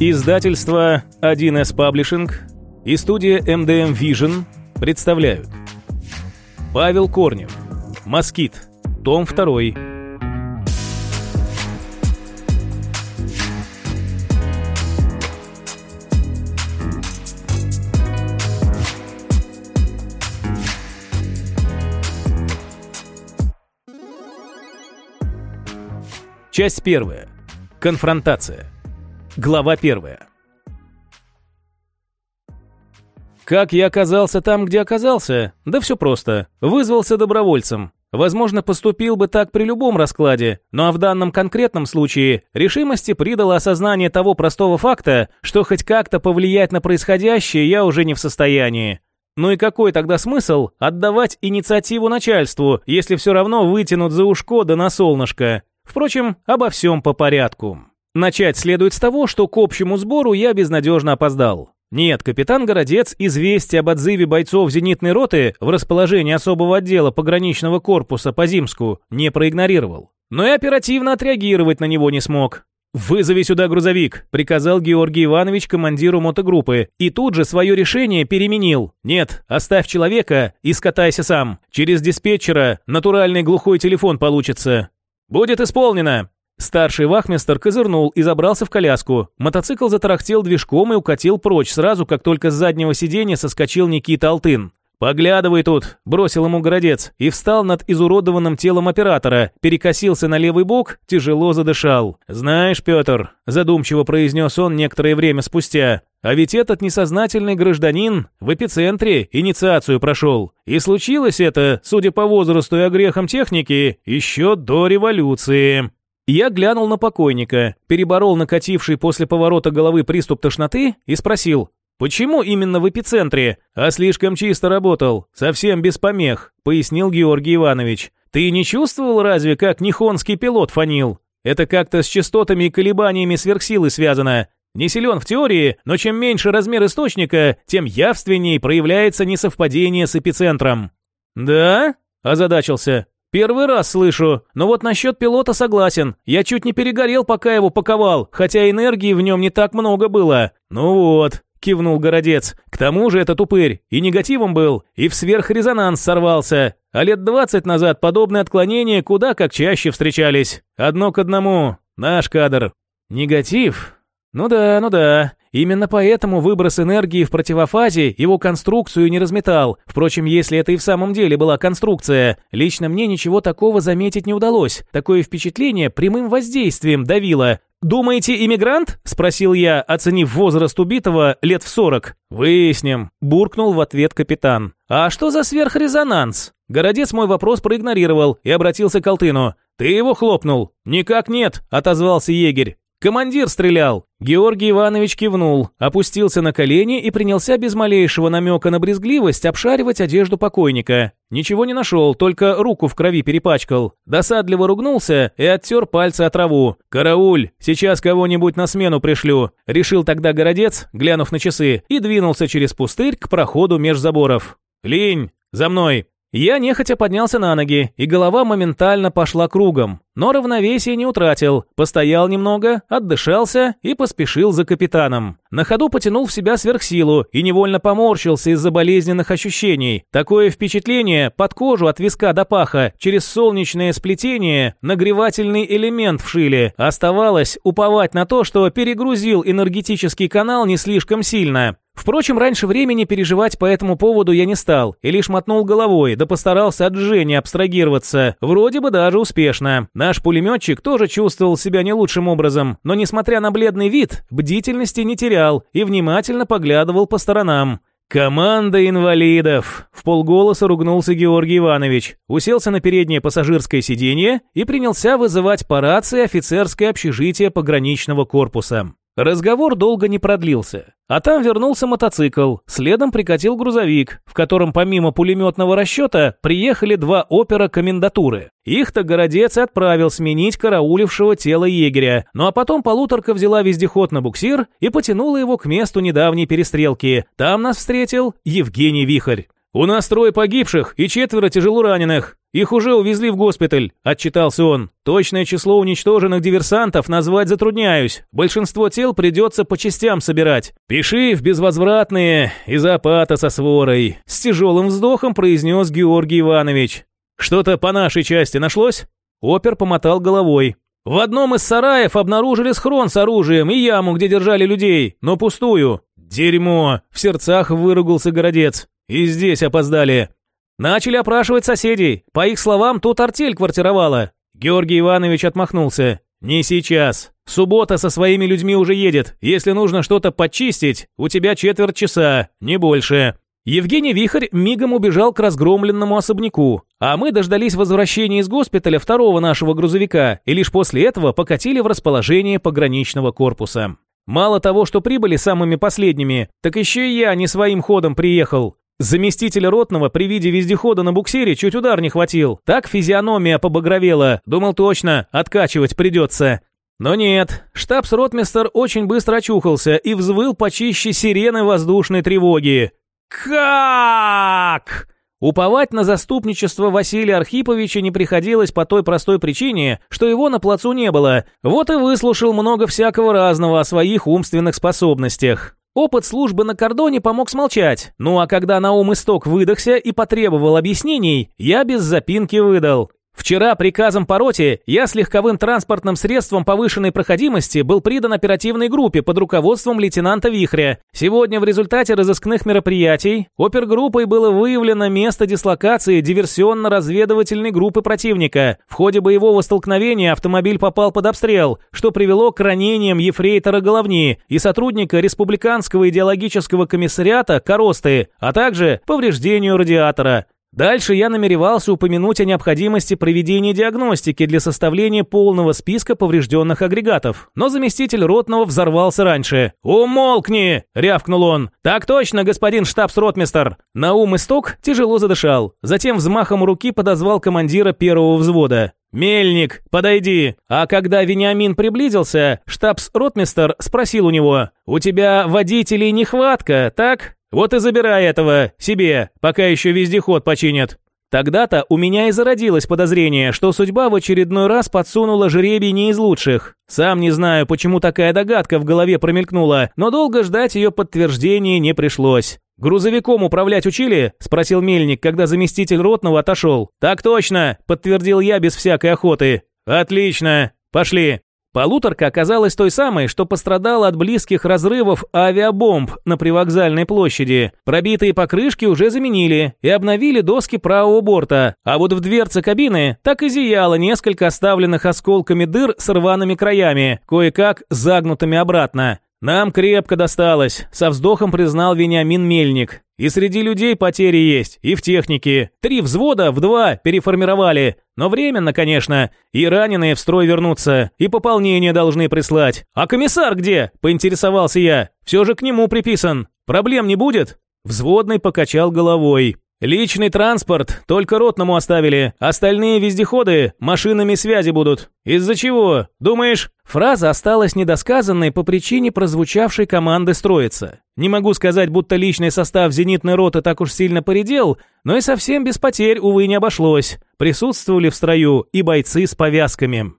Издательство 1С Паблишинг и студия MDM Vision представляют Павел Корнев Москит Том 2 Часть первая. Конфронтация. Глава первая. Как я оказался там, где оказался? Да все просто. Вызвался добровольцем. Возможно, поступил бы так при любом раскладе, но в данном конкретном случае решимости придало осознание того простого факта, что хоть как-то повлиять на происходящее я уже не в состоянии. Ну и какой тогда смысл отдавать инициативу начальству, если все равно вытянут за ушко да на солнышко? Впрочем, обо всем по порядку. Начать следует с того, что к общему сбору я безнадежно опоздал. Нет, капитан Городец известие об отзыве бойцов зенитной роты в расположении особого отдела пограничного корпуса по Зимску не проигнорировал. Но и оперативно отреагировать на него не смог. «Вызови сюда грузовик», — приказал Георгий Иванович командиру мотогруппы, и тут же свое решение переменил. «Нет, оставь человека и скатайся сам. Через диспетчера натуральный глухой телефон получится. «Будет исполнено!» Старший вахмистер козырнул и забрался в коляску. Мотоцикл затарахтел движком и укатил прочь сразу, как только с заднего сиденья соскочил Никита Алтын. «Поглядывай тут!» – бросил ему городец и встал над изуродованным телом оператора, перекосился на левый бок, тяжело задышал. «Знаешь, Петр», – задумчиво произнес он некоторое время спустя, «а ведь этот несознательный гражданин в эпицентре инициацию прошел. И случилось это, судя по возрасту и огрехам техники, еще до революции». Я глянул на покойника, переборол накативший после поворота головы приступ тошноты и спросил, «Почему именно в эпицентре? А слишком чисто работал, совсем без помех», — пояснил Георгий Иванович. «Ты не чувствовал разве, как нихонский пилот фанил? Это как-то с частотами и колебаниями сверхсилы связано. Не силен в теории, но чем меньше размер источника, тем явственнее проявляется несовпадение с эпицентром». «Да?» – озадачился. «Первый раз слышу, но вот насчет пилота согласен. Я чуть не перегорел, пока его паковал, хотя энергии в нем не так много было. Ну вот, — кивнул Городец. «К тому же этот упырь и негативом был, и в сверхрезонанс сорвался. А лет двадцать назад подобные отклонения куда как чаще встречались. Одно к одному. Наш кадр». «Негатив? Ну да, ну да. Именно поэтому выброс энергии в противофазе его конструкцию не разметал. Впрочем, если это и в самом деле была конструкция, лично мне ничего такого заметить не удалось. Такое впечатление прямым воздействием давило. «Думаете, иммигрант?» – спросил я, оценив возраст убитого лет в сорок. «Выясним», – буркнул в ответ капитан. «А что за сверхрезонанс?» Городец мой вопрос проигнорировал и обратился к Алтыну. «Ты его хлопнул?» «Никак нет», – отозвался егерь. «Командир стрелял!» Георгий Иванович кивнул, опустился на колени и принялся без малейшего намека на брезгливость обшаривать одежду покойника. Ничего не нашел, только руку в крови перепачкал. Досадливо ругнулся и оттер пальцы от траву. «Карауль, сейчас кого-нибудь на смену пришлю», — решил тогда городец, глянув на часы, и двинулся через пустырь к проходу меж заборов. «Линь, за мной!» Я нехотя поднялся на ноги, и голова моментально пошла кругом. Но равновесие не утратил, постоял немного, отдышался и поспешил за капитаном. На ходу потянул в себя сверхсилу и невольно поморщился из-за болезненных ощущений. Такое впечатление под кожу от виска до паха через солнечное сплетение нагревательный элемент вшили. Оставалось уповать на то, что перегрузил энергетический канал не слишком сильно. Впрочем, раньше времени переживать по этому поводу я не стал и лишь мотнул головой, да постарался от Жени абстрагироваться. Вроде бы даже успешно. Наш пулеметчик тоже чувствовал себя не лучшим образом, но несмотря на бледный вид, бдительности не терял и внимательно поглядывал по сторонам. «Команда инвалидов!» – в полголоса ругнулся Георгий Иванович, уселся на переднее пассажирское сиденье и принялся вызывать по рации офицерское общежитие пограничного корпуса. Разговор долго не продлился. А там вернулся мотоцикл, следом прикатил грузовик, в котором помимо пулеметного расчета приехали два опера комендатуры. Их-то городец отправил сменить караулившего тело егеря. Ну а потом полуторка взяла вездеход на буксир и потянула его к месту недавней перестрелки. Там нас встретил Евгений Вихарь. «У нас трое погибших и четверо тяжело раненых. Их уже увезли в госпиталь», – отчитался он. «Точное число уничтоженных диверсантов назвать затрудняюсь. Большинство тел придется по частям собирать. Пиши в безвозвратные из апата со сворой», – с тяжелым вздохом произнес Георгий Иванович. «Что-то по нашей части нашлось?» Опер помотал головой. В одном из сараев обнаружили схрон с оружием и яму, где держали людей, но пустую. Дерьмо! В сердцах выругался городец. И здесь опоздали. Начали опрашивать соседей. По их словам, тут артель квартировала. Георгий Иванович отмахнулся. «Не сейчас. Суббота со своими людьми уже едет. Если нужно что-то почистить, у тебя четверть часа, не больше». Евгений Вихрь мигом убежал к разгромленному особняку, а мы дождались возвращения из госпиталя второго нашего грузовика и лишь после этого покатили в расположение пограничного корпуса. Мало того, что прибыли самыми последними, так еще и я не своим ходом приехал. Заместитель ротного при виде вездехода на буксире чуть удар не хватил. Так физиономия побагровела. Думал точно, откачивать придется. Но нет, штабс-ротмистер очень быстро очухался и взвыл почище сирены воздушной тревоги. Как? Уповать на заступничество Василия Архиповича не приходилось по той простой причине, что его на плацу не было. Вот и выслушал много всякого разного о своих умственных способностях. Опыт службы на кордоне помог смолчать. Ну а когда Наум Исток выдохся и потребовал объяснений, я без запинки выдал. Вчера приказом по роте я с легковым транспортным средством повышенной проходимости был придан оперативной группе под руководством лейтенанта Вихря. Сегодня в результате разыскных мероприятий опергруппой было выявлено место дислокации диверсионно-разведывательной группы противника. В ходе боевого столкновения автомобиль попал под обстрел, что привело к ранениям ефрейтора Головни и сотрудника Республиканского идеологического комиссариата Коросты, а также повреждению радиатора. Дальше я намеревался упомянуть о необходимости проведения диагностики для составления полного списка поврежденных агрегатов, но заместитель ротного взорвался раньше. «Умолкни!» – рявкнул он. «Так точно, господин штабс-ротмистер!» Наум Исток тяжело задышал, затем взмахом руки подозвал командира первого взвода. «Мельник, подойди!» А когда Вениамин приблизился, штабс-ротмистер спросил у него, «У тебя водителей нехватка, так?» Вот и забирай этого себе, пока еще вездеход починят. Тогда-то у меня и зародилось подозрение, что судьба в очередной раз подсунула жребий не из лучших. Сам не знаю, почему такая догадка в голове промелькнула, но долго ждать ее подтверждения не пришлось. «Грузовиком управлять учили?» – спросил Мельник, когда заместитель ротного отошел. «Так точно!» – подтвердил я без всякой охоты. «Отлично! Пошли!» Полуторка оказалась той самой, что пострадала от близких разрывов авиабомб на привокзальной площади. Пробитые покрышки уже заменили и обновили доски правого борта, а вот в дверце кабины так и зияло несколько оставленных осколками дыр с рваными краями, кое-как загнутыми обратно. «Нам крепко досталось», — со вздохом признал Вениамин Мельник. «И среди людей потери есть, и в технике. Три взвода в два переформировали. Но временно, конечно. И раненые в строй вернутся, и пополнение должны прислать. А комиссар где?» — поинтересовался я. «Все же к нему приписан. Проблем не будет?» Взводный покачал головой. «Личный транспорт только ротному оставили. Остальные вездеходы машинами связи будут. Из-за чего? Думаешь?» Фраза осталась недосказанной по причине прозвучавшей команды строиться. Не могу сказать, будто личный состав зенитной роты так уж сильно поредел, но и совсем без потерь, увы, не обошлось. Присутствовали в строю и бойцы с повязками.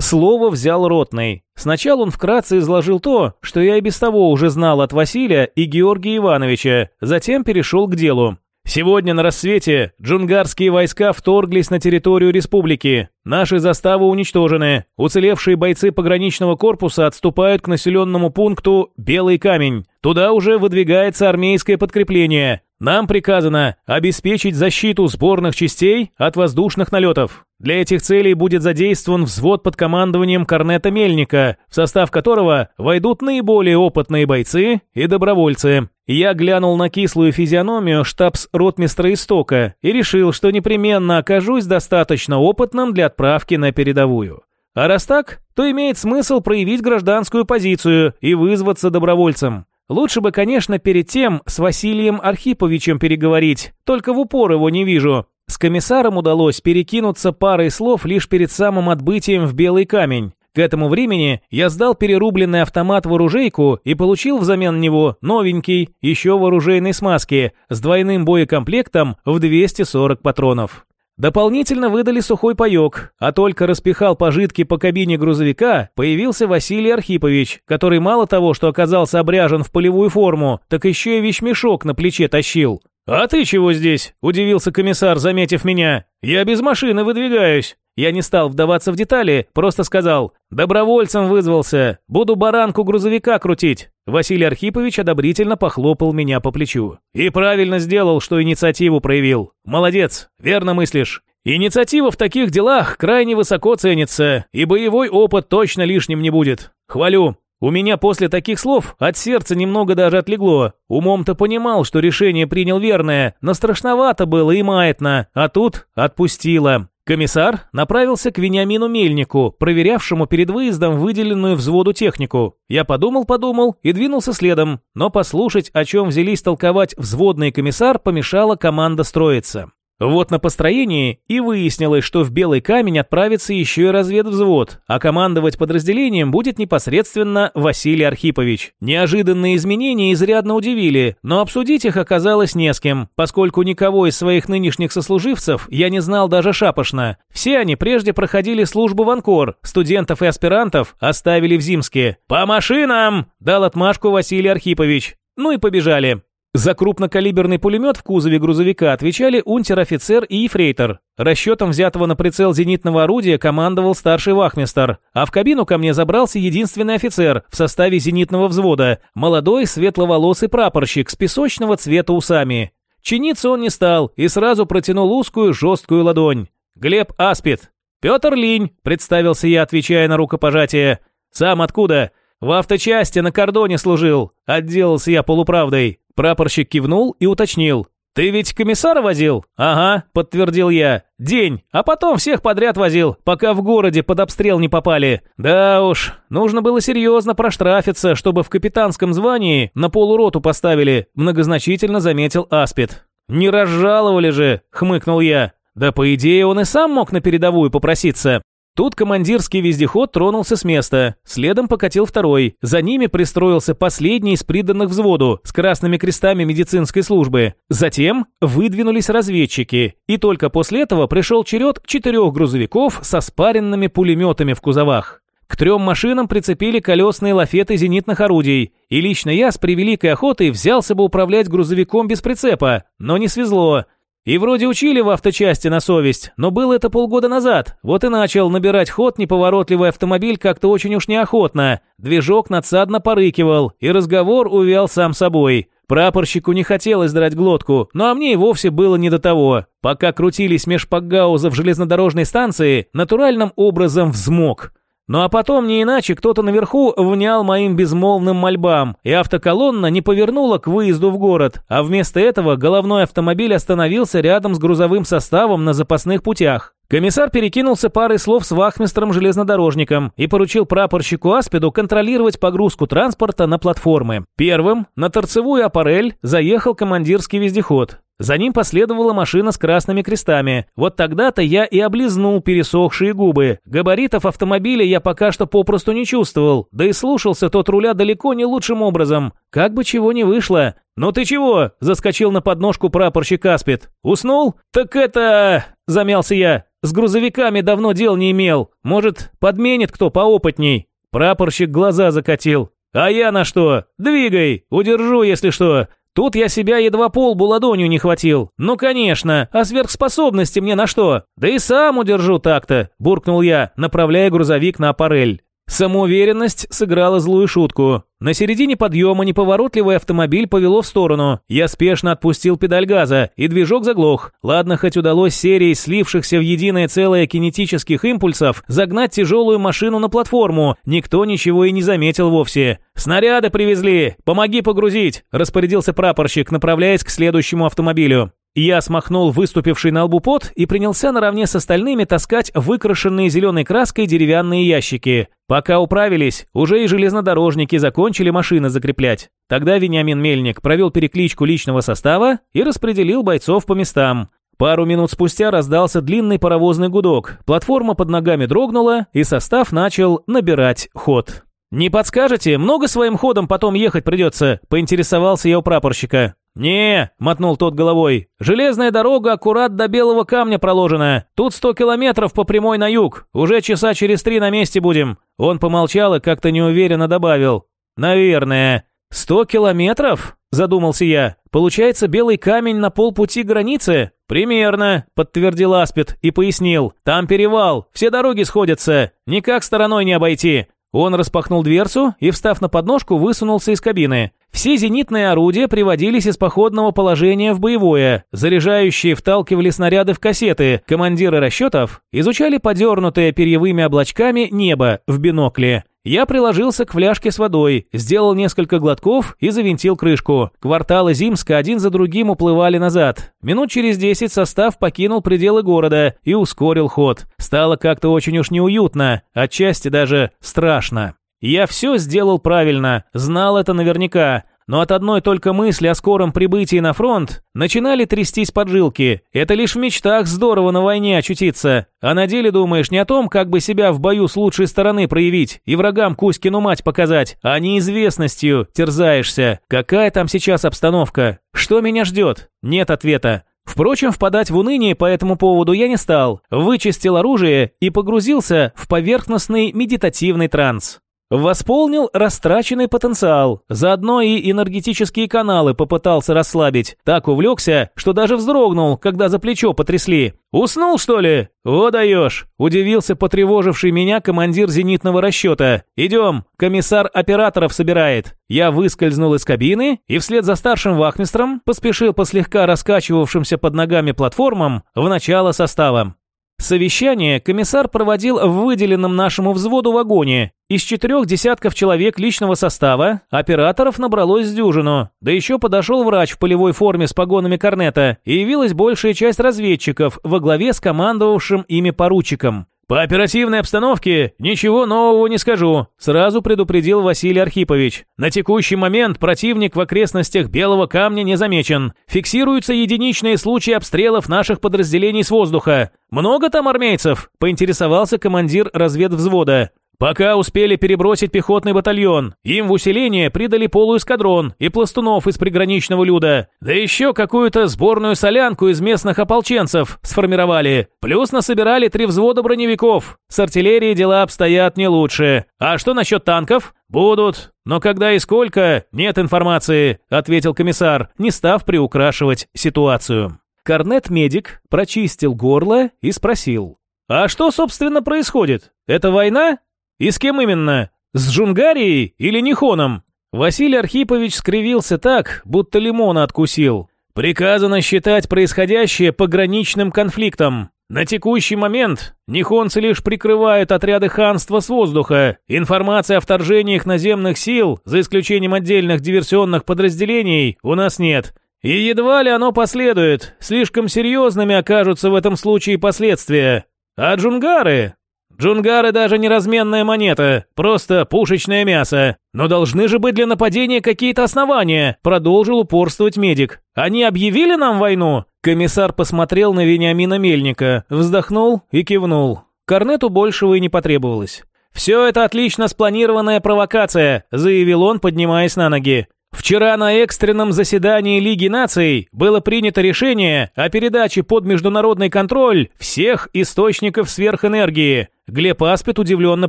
Слово взял ротный. Сначала он вкратце изложил то, что я и без того уже знал от Василия и Георгия Ивановича, затем перешел к делу. Сегодня на рассвете джунгарские войска вторглись на территорию республики. Наши заставы уничтожены. Уцелевшие бойцы пограничного корпуса отступают к населенному пункту Белый камень. Туда уже выдвигается армейское подкрепление. Нам приказано обеспечить защиту сборных частей от воздушных налетов. Для этих целей будет задействован взвод под командованием Корнета Мельника, в состав которого войдут наиболее опытные бойцы и добровольцы. Я глянул на кислую физиономию штабс-ротмистра Истока и решил, что непременно окажусь достаточно опытным для отправки на передовую. А раз так, то имеет смысл проявить гражданскую позицию и вызваться добровольцем. Лучше бы, конечно, перед тем с Василием Архиповичем переговорить, только в упор его не вижу. С комиссаром удалось перекинуться парой слов лишь перед самым отбытием в Белый камень. К этому времени я сдал перерубленный автомат в оружейку и получил взамен него новенький, еще в оружейной смазке, с двойным боекомплектом в 240 патронов. Дополнительно выдали сухой паёк, а только распихал пожитки по кабине грузовика, появился Василий Архипович, который мало того, что оказался обряжен в полевую форму, так еще и вещмешок на плече тащил. «А ты чего здесь?» – удивился комиссар, заметив меня. «Я без машины выдвигаюсь». Я не стал вдаваться в детали, просто сказал «Добровольцем вызвался, буду баранку грузовика крутить». Василий Архипович одобрительно похлопал меня по плечу. «И правильно сделал, что инициативу проявил. Молодец, верно мыслишь. Инициатива в таких делах крайне высоко ценится, и боевой опыт точно лишним не будет. Хвалю. У меня после таких слов от сердца немного даже отлегло. Умом-то понимал, что решение принял верное, но страшновато было и маятно, а тут отпустило. Комиссар направился к Вениамину Мельнику, проверявшему перед выездом выделенную взводу технику. Я подумал-подумал и двинулся следом, но послушать, о чем взялись толковать взводный комиссар, помешала команда строиться. Вот на построении и выяснилось, что в Белый камень отправится еще и разведвзвод, а командовать подразделением будет непосредственно Василий Архипович. Неожиданные изменения изрядно удивили, но обсудить их оказалось не с кем, поскольку никого из своих нынешних сослуживцев я не знал даже шапошно. Все они прежде проходили службу в Анкор, студентов и аспирантов оставили в Зимске. «По машинам!» – дал отмашку Василий Архипович. Ну и побежали. За крупнокалиберный пулемет в кузове грузовика отвечали унтер-офицер и ефрейтор. Расчетом взятого на прицел зенитного орудия командовал старший вахмистер, а в кабину ко мне забрался единственный офицер в составе зенитного взвода, молодой светловолосый прапорщик с песочного цвета усами. Чиниться он не стал и сразу протянул узкую жесткую ладонь. «Глеб Аспид». «Петр Линь», — представился я, отвечая на рукопожатие. «Сам откуда?» «В авточасти на кордоне служил», — отделался я полуправдой. Прапорщик кивнул и уточнил. «Ты ведь комиссара возил?» «Ага», — подтвердил я. «День, а потом всех подряд возил, пока в городе под обстрел не попали. Да уж, нужно было серьезно проштрафиться, чтобы в капитанском звании на полуроту поставили», — многозначительно заметил Аспид. «Не разжаловали же», — хмыкнул я. «Да по идее он и сам мог на передовую попроситься». Тут командирский вездеход тронулся с места, следом покатил второй, за ними пристроился последний из приданных взводу с красными крестами медицинской службы. Затем выдвинулись разведчики, и только после этого пришел черед четырех грузовиков со спаренными пулеметами в кузовах. К трем машинам прицепили колесные лафеты зенитных орудий, и лично я с превеликой охотой взялся бы управлять грузовиком без прицепа, но не свезло. И вроде учили в авточасти на совесть, но было это полгода назад. Вот и начал набирать ход неповоротливый автомобиль как-то очень уж неохотно. Движок надсадно порыкивал, и разговор увял сам собой. Прапорщику не хотелось драть глотку, но а мне и вовсе было не до того. Пока крутились меж пакгаузов железнодорожной станции, натуральным образом взмок. Ну а потом не иначе кто-то наверху внял моим безмолвным мольбам, и автоколонна не повернула к выезду в город, а вместо этого головной автомобиль остановился рядом с грузовым составом на запасных путях. Комиссар перекинулся парой слов с вахмистром-железнодорожником и поручил прапорщику Аспиду контролировать погрузку транспорта на платформы. Первым на торцевую аппарель заехал командирский вездеход. За ним последовала машина с красными крестами. Вот тогда-то я и облизнул пересохшие губы. Габаритов автомобиля я пока что попросту не чувствовал, да и слушался тот руля далеко не лучшим образом. Как бы чего не вышло. «Ну ты чего?» – заскочил на подножку прапорщик Аспид. «Уснул?» «Так это...» – замялся я. С грузовиками давно дел не имел. Может, подменит кто поопытней?» Прапорщик глаза закатил. «А я на что? Двигай! Удержу, если что!» Тут я себя едва полбу ладонью не хватил. Ну, конечно, а сверхспособности мне на что? Да и сам удержу так-то, буркнул я, направляя грузовик на аппарель. Самоуверенность сыграла злую шутку. На середине подъема неповоротливый автомобиль повело в сторону. Я спешно отпустил педаль газа, и движок заглох. Ладно, хоть удалось серией слившихся в единое целое кинетических импульсов загнать тяжелую машину на платформу. Никто ничего и не заметил вовсе. «Снаряды привезли! Помоги погрузить!» – распорядился прапорщик, направляясь к следующему автомобилю. Я смахнул выступивший на лбу пот и принялся наравне с остальными таскать выкрашенные зеленой краской деревянные ящики. Пока управились, уже и железнодорожники закончили машины закреплять. Тогда Вениамин Мельник провел перекличку личного состава и распределил бойцов по местам. Пару минут спустя раздался длинный паровозный гудок, платформа под ногами дрогнула, и состав начал набирать ход. «Не подскажете, много своим ходом потом ехать придется?» – поинтересовался я у прапорщика. «Не», — мотнул тот головой, — «железная дорога аккурат до Белого камня проложена. Тут сто километров по прямой на юг. Уже часа через три на месте будем». Он помолчал и как-то неуверенно добавил. «Наверное». «Сто километров?» – задумался я. «Получается, Белый камень на полпути границы?» «Примерно», – подтвердил Аспид и пояснил. «Там перевал, все дороги сходятся, никак стороной не обойти. Он распахнул дверцу и, встав на подножку, высунулся из кабины. Все зенитные орудия приводились из походного положения в боевое, заряжающие вталкивали снаряды в кассеты, командиры расчетов изучали подернутое перьевыми облачками небо в бинокле. Я приложился к фляжке с водой, сделал несколько глотков и завинтил крышку. Кварталы Зимска один за другим уплывали назад. Минут через десять состав покинул пределы города и ускорил ход. Стало как-то очень уж неуютно, отчасти даже страшно. Я все сделал правильно, знал это наверняка, но от одной только мысли о скором прибытии на фронт начинали трястись поджилки. Это лишь в мечтах здорово на войне очутиться. А на деле думаешь не о том, как бы себя в бою с лучшей стороны проявить и врагам Кузькину мать показать, а неизвестностью терзаешься. Какая там сейчас обстановка? Что меня ждет? Нет ответа. Впрочем, впадать в уныние по этому поводу я не стал, вычистил оружие и погрузился в поверхностный медитативный транс. Восполнил растраченный потенциал, заодно и энергетические каналы попытался расслабить. Так увлекся, что даже вздрогнул, когда за плечо потрясли. «Уснул, что ли?» «О, даешь!» – удивился потревоживший меня командир зенитного расчета. «Идем, комиссар операторов собирает». Я выскользнул из кабины и вслед за старшим вахмистром поспешил по слегка раскачивавшимся под ногами платформам в начало состава. Совещание комиссар проводил в выделенном нашему взводу вагоне. Из четырех десятков человек личного состава операторов набралось с дюжину. Да еще подошел врач в полевой форме с погонами корнета, и явилась большая часть разведчиков во главе с командовавшим ими поручиком. «По оперативной обстановке ничего нового не скажу», сразу предупредил Василий Архипович. «На текущий момент противник в окрестностях Белого камня не замечен. Фиксируются единичные случаи обстрелов наших подразделений с воздуха. Много там армейцев?» – поинтересовался командир разведвзвода. Пока успели перебросить пехотный батальон, им в усиление придали полуэскадрон и пластунов из приграничного люда, да еще какую-то сборную солянку из местных ополченцев сформировали, плюс насобирали три взвода броневиков. С артиллерией дела обстоят не лучше. А что насчет танков? Будут, но когда и сколько, нет информации, ответил комиссар, не став приукрашивать ситуацию. Корнет-медик прочистил горло и спросил. «А что, собственно, происходит? Это война? «И с кем именно? С Джунгарией или Нихоном?» Василий Архипович скривился так, будто лимона откусил. «Приказано считать происходящее пограничным конфликтом. На текущий момент нихонцы лишь прикрывают отряды ханства с воздуха. Информации о вторжениях наземных сил, за исключением отдельных диверсионных подразделений, у нас нет. И едва ли оно последует, слишком серьезными окажутся в этом случае последствия. А джунгары? Джунгары даже не разменная монета, просто пушечное мясо. Но должны же быть для нападения какие-то основания, продолжил упорствовать медик. Они объявили нам войну? Комиссар посмотрел на Вениамина Мельника, вздохнул и кивнул. Корнету большего и не потребовалось. «Все это отлично спланированная провокация», – заявил он, поднимаясь на ноги. Вчера на экстренном заседании Лиги наций было принято решение о передаче под международный контроль всех источников сверхэнергии. Глеб Аспид удивленно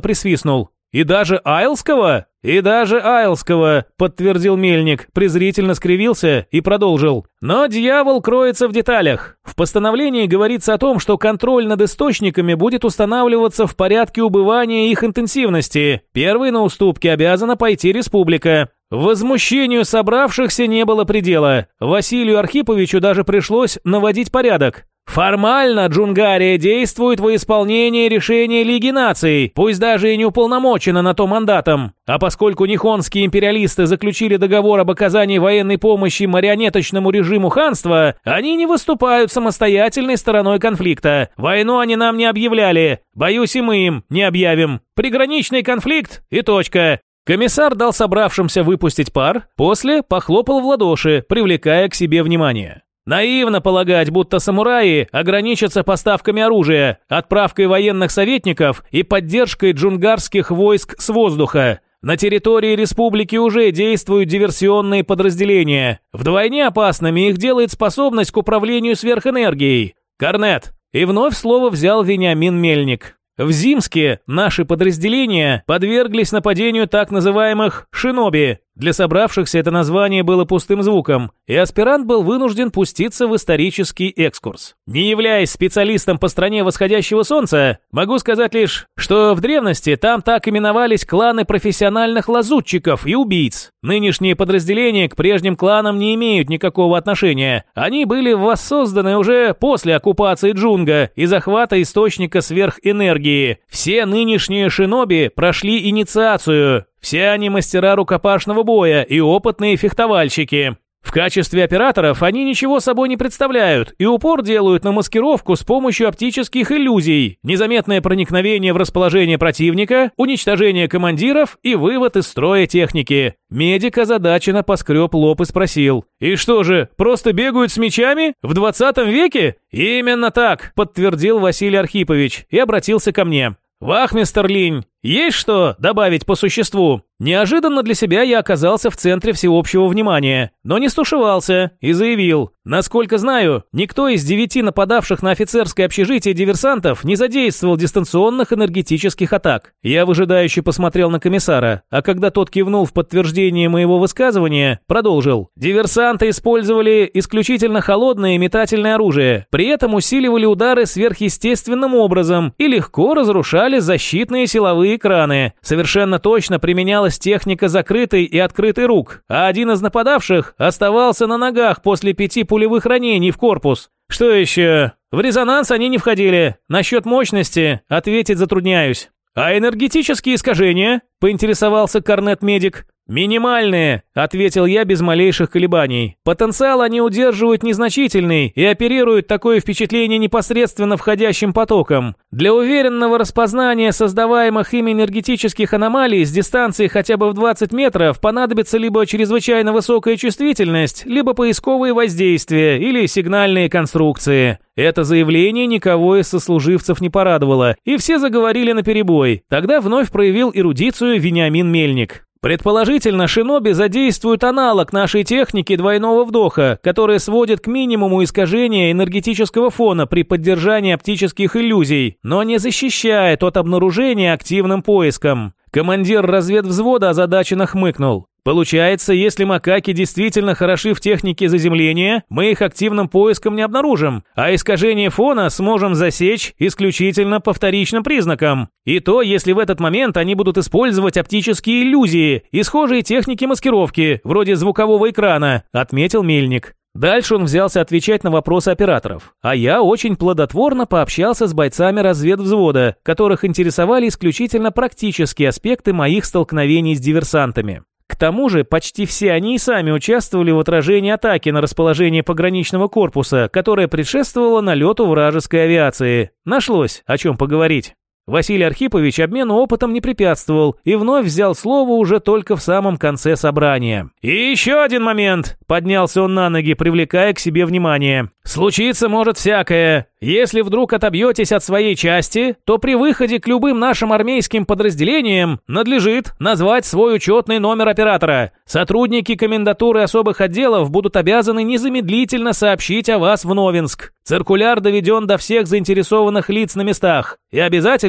присвистнул. «И даже Айлского?» «И даже Айлского», — подтвердил Мельник, презрительно скривился и продолжил. «Но дьявол кроется в деталях. В постановлении говорится о том, что контроль над источниками будет устанавливаться в порядке убывания их интенсивности. Первой на уступки обязана пойти республика. Возмущению собравшихся не было предела. Василию Архиповичу даже пришлось наводить порядок. Формально Джунгария действует во исполнение решения Лиги наций, пусть даже и не уполномочена на то мандатом. А поскольку нихонские империалисты заключили договор об оказании военной помощи марионеточному режиму ханства, они не выступают самостоятельной стороной конфликта. Войну они нам не объявляли. Боюсь, и мы им не объявим. Приграничный конфликт и точка. Комиссар дал собравшимся выпустить пар, после похлопал в ладоши, привлекая к себе внимание. Наивно полагать, будто самураи ограничатся поставками оружия, отправкой военных советников и поддержкой джунгарских войск с воздуха. На территории республики уже действуют диверсионные подразделения. Вдвойне опасными их делает способность к управлению сверхэнергией. Корнет. И вновь слово взял Вениамин Мельник. В Зимске наши подразделения подверглись нападению так называемых «шиноби», для собравшихся это название было пустым звуком, и аспирант был вынужден пуститься в исторический экскурс. Не являясь специалистом по стране восходящего солнца, могу сказать лишь, что в древности там так именовались кланы профессиональных лазутчиков и убийц. Нынешние подразделения к прежним кланам не имеют никакого отношения. Они были воссозданы уже после оккупации Джунга и захвата источника сверхэнергии. Все нынешние шиноби прошли инициацию, все они мастера рукопашного боя и опытные фехтовальщики. В качестве операторов они ничего собой не представляют и упор делают на маскировку с помощью оптических иллюзий, незаметное проникновение в расположение противника, уничтожение командиров и вывод из строя техники. Медик озадаченно поскреб лоб и спросил. «И что же, просто бегают с мечами? В 20 веке?» «Именно так», подтвердил Василий Архипович и обратился ко мне. «Вахмистер Линь, есть что добавить по существу?» Неожиданно для себя я оказался в центре всеобщего внимания, но не стушевался и заявил. Насколько знаю, никто из девяти нападавших на офицерское общежитие диверсантов не задействовал дистанционных энергетических атак. Я выжидающе посмотрел на комиссара, а когда тот кивнул в подтверждение моего высказывания, продолжил. Диверсанты использовали исключительно холодное метательное оружие, при этом усиливали удары сверхъестественным образом и легко разрушали защитные силовые экраны. Совершенно точно применялась техника закрытой и открытой рук, а один из нападавших оставался на ногах после пяти пулевых ранений в корпус. Что еще? В резонанс они не входили. Насчет мощности ответить затрудняюсь. А энергетические искажения? Поинтересовался корнет-медик. «Минимальные», — ответил я без малейших колебаний. «Потенциал они удерживают незначительный и оперируют такое впечатление непосредственно входящим потоком. Для уверенного распознания создаваемых ими энергетических аномалий с дистанции хотя бы в 20 метров понадобится либо чрезвычайно высокая чувствительность, либо поисковые воздействия или сигнальные конструкции». Это заявление никого из сослуживцев не порадовало, и все заговорили наперебой. Тогда вновь проявил эрудицию Вениамин Мельник. Предположительно, шиноби задействуют аналог нашей техники двойного вдоха, которая сводит к минимуму искажения энергетического фона при поддержании оптических иллюзий, но не защищает от обнаружения активным поиском. Командир разведвзвода озадаченно хмыкнул. Получается, если макаки действительно хороши в технике заземления, мы их активным поиском не обнаружим, а искажение фона сможем засечь исключительно по вторичным признакам. И то, если в этот момент они будут использовать оптические иллюзии и схожие техники маскировки, вроде звукового экрана, отметил Мельник. Дальше он взялся отвечать на вопросы операторов, а я очень плодотворно пообщался с бойцами разведвзвода, которых интересовали исключительно практические аспекты моих столкновений с диверсантами. К тому же, почти все они и сами участвовали в отражении атаки на расположение пограничного корпуса, которое предшествовало налету вражеской авиации. Нашлось, о чем поговорить. Василий Архипович обмену опытом не препятствовал и вновь взял слово уже только в самом конце собрания. «И еще один момент!» – поднялся он на ноги, привлекая к себе внимание. «Случиться может всякое. Если вдруг отобьетесь от своей части, то при выходе к любым нашим армейским подразделениям надлежит назвать свой учетный номер оператора. Сотрудники комендатуры особых отделов будут обязаны незамедлительно сообщить о вас в Новинск. Циркуляр доведен до всех заинтересованных лиц на местах и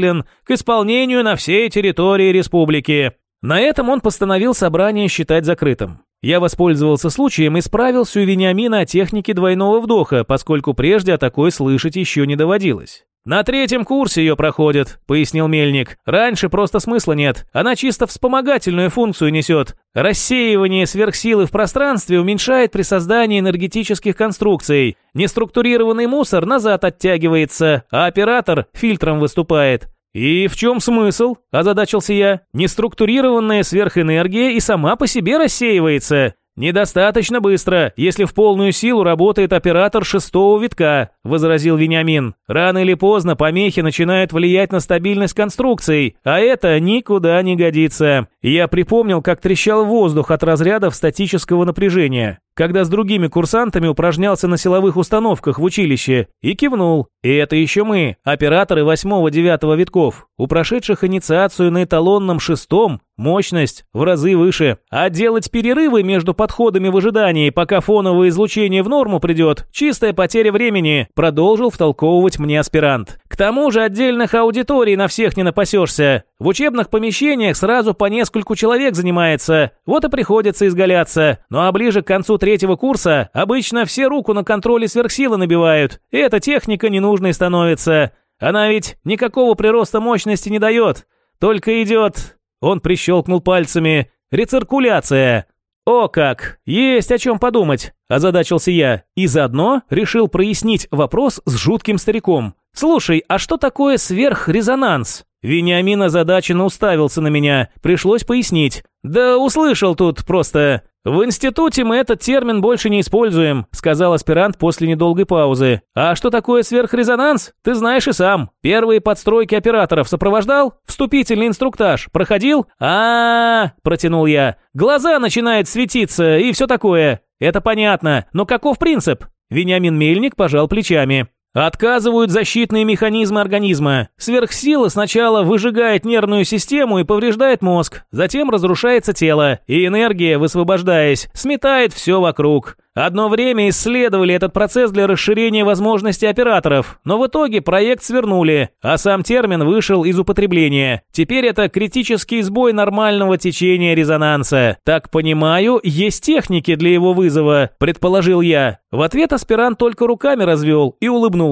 обязателен к исполнению на всей территории республики. На этом он постановил собрание считать закрытым. Я воспользовался случаем и справился у Вениамина о технике двойного вдоха, поскольку прежде о такой слышать еще не доводилось. «На третьем курсе ее проходят», — пояснил Мельник. «Раньше просто смысла нет. Она чисто вспомогательную функцию несет. Рассеивание сверхсилы в пространстве уменьшает при создании энергетических конструкций. Неструктурированный мусор назад оттягивается, а оператор фильтром выступает. «И в чем смысл?» – озадачился я. «Неструктурированная сверхэнергия и сама по себе рассеивается. «Недостаточно быстро, если в полную силу работает оператор шестого витка», – возразил Вениамин. «Рано или поздно помехи начинают влиять на стабильность конструкций, а это никуда не годится». Я припомнил, как трещал воздух от разрядов статического напряжения когда с другими курсантами упражнялся на силовых установках в училище, и кивнул. И это еще мы, операторы восьмого-девятого витков. У прошедших инициацию на эталонном шестом мощность в разы выше. А делать перерывы между подходами в ожидании, пока фоновое излучение в норму придет, чистая потеря времени, продолжил втолковывать мне аспирант. К тому же отдельных аудиторий на всех не напасешься. В учебных помещениях сразу по нескольку человек занимается, вот и приходится изгаляться. Ну а ближе к концу третьего курса обычно все руку на контроле сверхсилы набивают, и эта техника ненужной становится. Она ведь никакого прироста мощности не дает, только идет... Он прищелкнул пальцами. «Рециркуляция!» «О как! Есть о чем подумать!» – озадачился я. И заодно решил прояснить вопрос с жутким стариком. «Слушай, а что такое сверхрезонанс?» Вениамин озадаченно уставился на меня. Пришлось пояснить. «Да услышал тут просто. «В институте мы этот термин больше не используем», сказал аспирант после недолгой паузы. «А что такое сверхрезонанс? Ты знаешь и сам. Первые подстройки операторов сопровождал? Вступительный инструктаж проходил? а, протянул я. «Глаза начинают светиться и все такое. Это понятно, но каков принцип?» Вениамин Мельник пожал плечами. Отказывают защитные механизмы организма. Сверхсила сначала выжигает нервную систему и повреждает мозг, затем разрушается тело, и энергия, высвобождаясь, сметает все вокруг. Одно время исследовали этот процесс для расширения возможностей операторов, но в итоге проект свернули, а сам термин вышел из употребления. Теперь это критический сбой нормального течения резонанса. Так понимаю, есть техники для его вызова, предположил я. В ответ аспирант только руками развел и улыбнулся.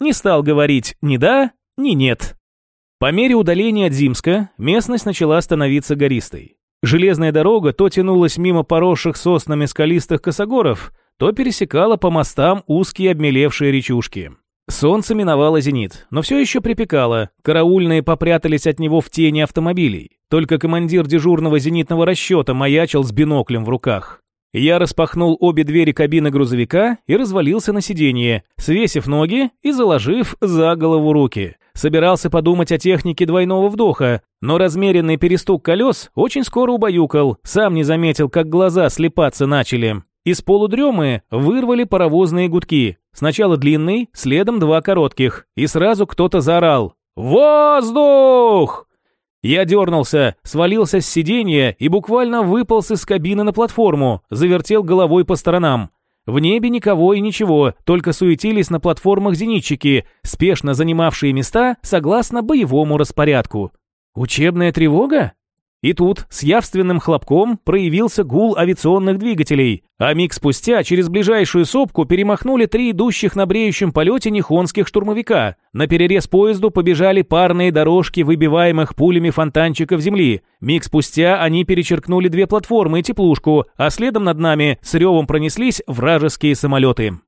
Не стал говорить ни да, ни нет. По мере удаления от Зимска местность начала становиться гористой. Железная дорога то тянулась мимо поросших соснами скалистых косогоров, то пересекала по мостам узкие обмелевшие речушки. Солнце миновало зенит, но все еще припекало. Караульные попрятались от него в тени автомобилей. Только командир дежурного зенитного расчета маячил с биноклем в руках. Я распахнул обе двери кабины грузовика и развалился на сиденье, свесив ноги и заложив за голову руки. Собирался подумать о технике двойного вдоха, но размеренный перестук колес очень скоро убаюкал, сам не заметил, как глаза слепаться начали. Из полудремы вырвали паровозные гудки. Сначала длинный, следом два коротких. И сразу кто-то заорал «Воздух!» Я дернулся, свалился с сиденья и буквально выполз из кабины на платформу, завертел головой по сторонам. В небе никого и ничего, только суетились на платформах зенитчики, спешно занимавшие места согласно боевому распорядку. «Учебная тревога?» И тут с явственным хлопком проявился гул авиационных двигателей, а миг спустя через ближайшую сопку перемахнули три идущих на бреющем полете нихонских штурмовика. На перерез поезду побежали парные дорожки выбиваемых пулями фонтанчиков земли. Миг спустя они перечеркнули две платформы и теплушку, а следом над нами с ревом пронеслись вражеские самолеты.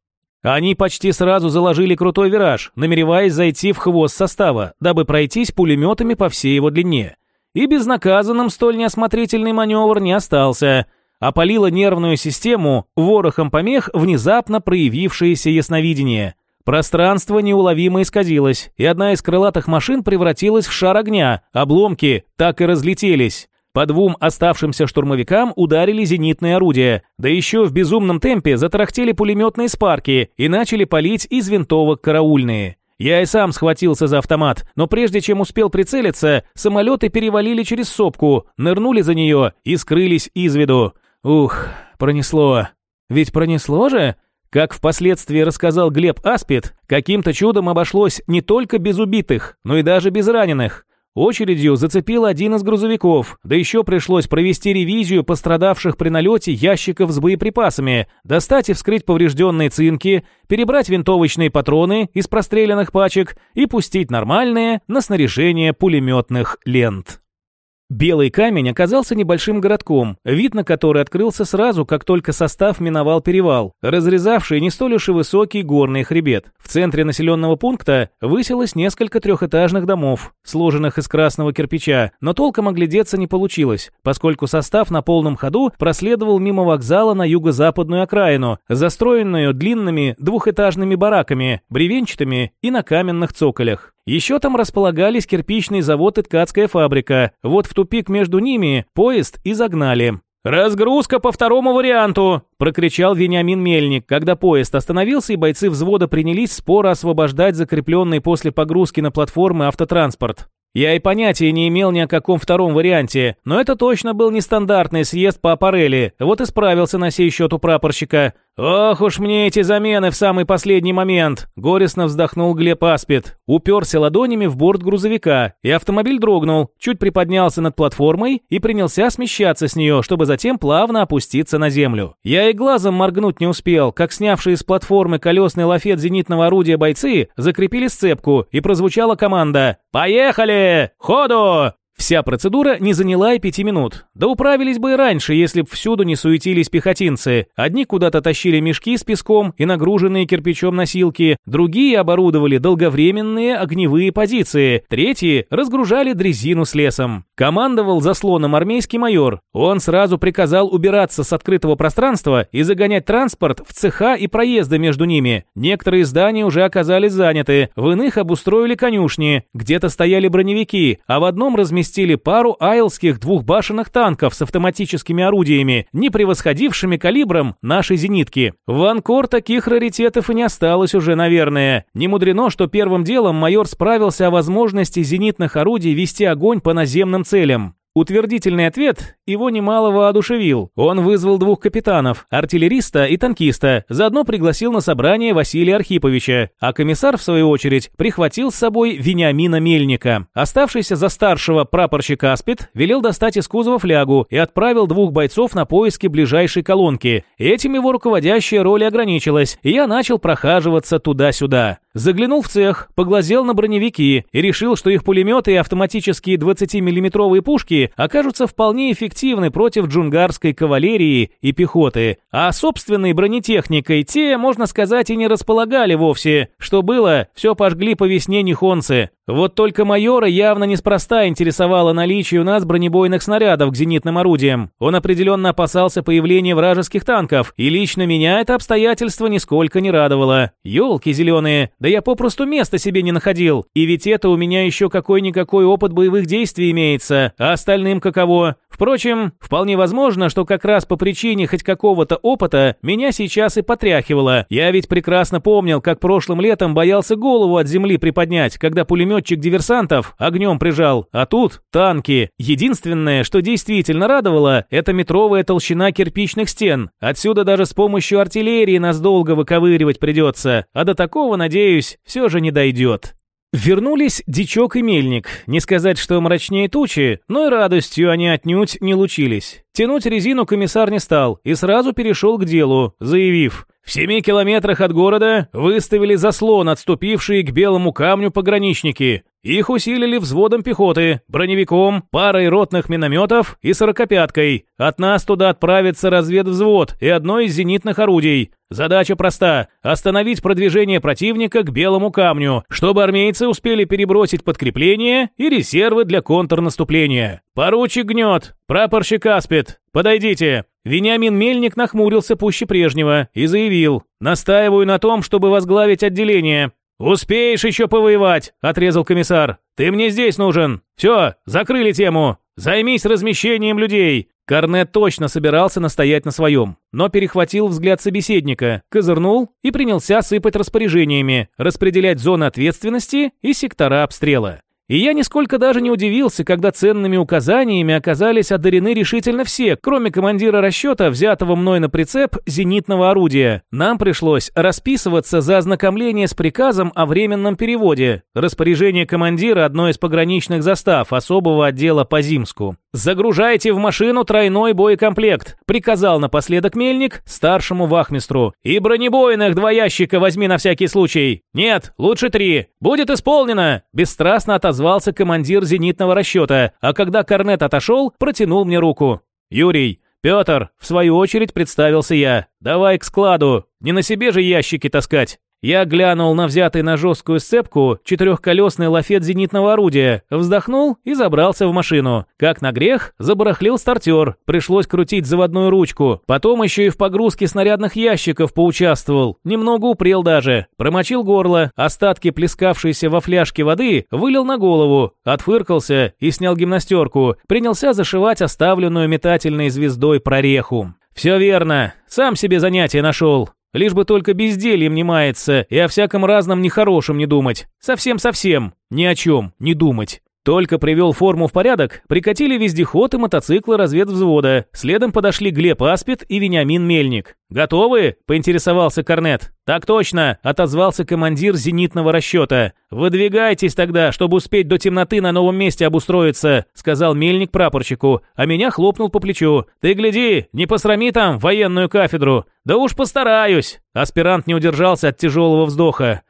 Они почти сразу заложили крутой вираж, намереваясь зайти в хвост состава, дабы пройтись пулеметами по всей его длине. И безнаказанным столь неосмотрительный маневр не остался. Опалило нервную систему ворохом помех внезапно проявившееся ясновидение. Пространство неуловимо исказилось, и одна из крылатых машин превратилась в шар огня. Обломки так и разлетелись. По двум оставшимся штурмовикам ударили зенитные орудия, да еще в безумном темпе затарахтели пулеметные спарки и начали палить из винтовок караульные. Я и сам схватился за автомат, но прежде чем успел прицелиться, самолеты перевалили через сопку, нырнули за нее и скрылись из виду. Ух, пронесло. Ведь пронесло же? Как впоследствии рассказал Глеб Аспид, каким-то чудом обошлось не только без убитых, но и даже без раненых. Очередью зацепил один из грузовиков, да еще пришлось провести ревизию пострадавших при налете ящиков с боеприпасами, достать и вскрыть поврежденные цинки, перебрать винтовочные патроны из простреленных пачек и пустить нормальные на снаряжение пулеметных лент. Белый камень оказался небольшим городком, вид на который открылся сразу, как только состав миновал перевал, разрезавший не столь уж и высокий горный хребет. В центре населенного пункта высилось несколько трехэтажных домов, сложенных из красного кирпича, но толком оглядеться не получилось, поскольку состав на полном ходу проследовал мимо вокзала на юго-западную окраину, застроенную длинными двухэтажными бараками, бревенчатыми и на каменных цоколях. Еще там располагались кирпичный завод и ткацкая фабрика. Вот в тупик между ними поезд и загнали. «Разгрузка по второму варианту!» – прокричал Вениамин Мельник, когда поезд остановился и бойцы взвода принялись споро освобождать закрепленный после погрузки на платформы автотранспорт. Я и понятия не имел ни о каком втором варианте, но это точно был нестандартный съезд по аппарели, вот и справился на сей счет у прапорщика. «Ох уж мне эти замены в самый последний момент!» Горестно вздохнул Глеб Аспид. Уперся ладонями в борт грузовика, и автомобиль дрогнул, чуть приподнялся над платформой и принялся смещаться с нее, чтобы затем плавно опуститься на землю. Я и глазом моргнуть не успел, как снявшие с платформы колесный лафет зенитного орудия бойцы закрепили сцепку, и прозвучала команда «Поехали! Ходу!» Вся процедура не заняла и пяти минут. Да управились бы и раньше, если б всюду не суетились пехотинцы. Одни куда-то тащили мешки с песком и нагруженные кирпичом носилки, другие оборудовали долговременные огневые позиции, третьи разгружали дрезину с лесом. Командовал заслоном армейский майор. Он сразу приказал убираться с открытого пространства и загонять транспорт в цеха и проезды между ними. Некоторые здания уже оказались заняты, в иных обустроили конюшни, где-то стояли броневики, а в одном разместили разместили пару айлских двухбашенных танков с автоматическими орудиями, не превосходившими калибром нашей зенитки. В Анкор таких раритетов и не осталось уже, наверное. Не мудрено, что первым делом майор справился о возможности зенитных орудий вести огонь по наземным целям. Утвердительный ответ его немало воодушевил. Он вызвал двух капитанов, артиллериста и танкиста, заодно пригласил на собрание Василия Архиповича, а комиссар, в свою очередь, прихватил с собой Вениамина Мельника. Оставшийся за старшего прапорщика Аспид велел достать из кузова флягу и отправил двух бойцов на поиски ближайшей колонки. Этим его руководящая роль ограничилась, и я начал прохаживаться туда-сюда. Заглянул в цех, поглазел на броневики и решил, что их пулеметы и автоматические 20-миллиметровые пушки окажутся вполне эффективны против джунгарской кавалерии и пехоты. А собственной бронетехникой те, можно сказать, и не располагали вовсе. Что было, все пожгли по весне нихонцы. Вот только майора явно неспроста интересовало наличие у нас бронебойных снарядов к зенитным орудиям. Он определенно опасался появления вражеских танков, и лично меня это обстоятельство нисколько не радовало. Ёлки зеленые, да я попросту места себе не находил. И ведь это у меня еще какой-никакой опыт боевых действий имеется, а остальным каково? Впрочем, вполне возможно, что как раз по причине хоть какого-то опыта меня сейчас и потряхивало. Я ведь прекрасно помнил, как прошлым летом боялся голову от земли приподнять, когда пулемет пулеметчик диверсантов огнем прижал, а тут танки. Единственное, что действительно радовало, это метровая толщина кирпичных стен. Отсюда даже с помощью артиллерии нас долго выковыривать придется, а до такого, надеюсь, все же не дойдет. Вернулись Дичок и Мельник. Не сказать, что мрачнее тучи, но и радостью они отнюдь не лучились. Тянуть резину комиссар не стал и сразу перешел к делу, заявив – в семи километрах от города выставили заслон, отступившие к белому камню пограничники. Их усилили взводом пехоты, броневиком, парой ротных минометов и сорокопяткой. От нас туда отправится разведвзвод и одно из зенитных орудий. Задача проста – остановить продвижение противника к белому камню, чтобы армейцы успели перебросить подкрепление и резервы для контрнаступления. Поручик гнет, прапорщик аспид. Подойдите. Вениамин Мельник нахмурился пуще прежнего и заявил «Настаиваю на том, чтобы возглавить отделение». «Успеешь еще повоевать», — отрезал комиссар. «Ты мне здесь нужен. Все, закрыли тему. Займись размещением людей». Корнет точно собирался настоять на своем, но перехватил взгляд собеседника, козырнул и принялся сыпать распоряжениями, распределять зоны ответственности и сектора обстрела. И я нисколько даже не удивился, когда ценными указаниями оказались одарены решительно все, кроме командира расчета, взятого мной на прицеп зенитного орудия. Нам пришлось расписываться за ознакомление с приказом о временном переводе, распоряжение командира одной из пограничных застав особого отдела по Зимску. «Загружайте в машину тройной боекомплект», — приказал напоследок мельник старшему вахмистру. «И бронебойных два ящика возьми на всякий случай». «Нет, лучше три. Будет исполнено», — бесстрастно отозвался командир зенитного расчета, а когда корнет отошел, протянул мне руку. «Юрий, Петр, в свою очередь представился я. Давай к складу, не на себе же ящики таскать». Я глянул на взятый на жесткую сцепку четырехколесный лафет зенитного орудия, вздохнул и забрался в машину. Как на грех, забарахлил стартер, пришлось крутить заводную ручку. Потом еще и в погрузке снарядных ящиков поучаствовал, немного упрел даже. Промочил горло, остатки плескавшейся во фляжке воды вылил на голову, отфыркался и снял гимнастерку, принялся зашивать оставленную метательной звездой прореху. «Все верно, сам себе занятие нашел. Лишь бы только бездельем не маяться и о всяком разном нехорошем не думать. Совсем-совсем. Ни о чем не думать. Только привел форму в порядок, прикатили вездеход и мотоциклы разведвзвода. Следом подошли Глеб Аспид и Вениамин Мельник. «Готовы?» – поинтересовался Корнет. «Так точно!» – отозвался командир зенитного расчета. «Выдвигайтесь тогда, чтобы успеть до темноты на новом месте обустроиться», – сказал Мельник прапорщику, а меня хлопнул по плечу. «Ты гляди, не посрами там военную кафедру!» «Да уж постараюсь!» Аспирант не удержался от тяжелого вздоха.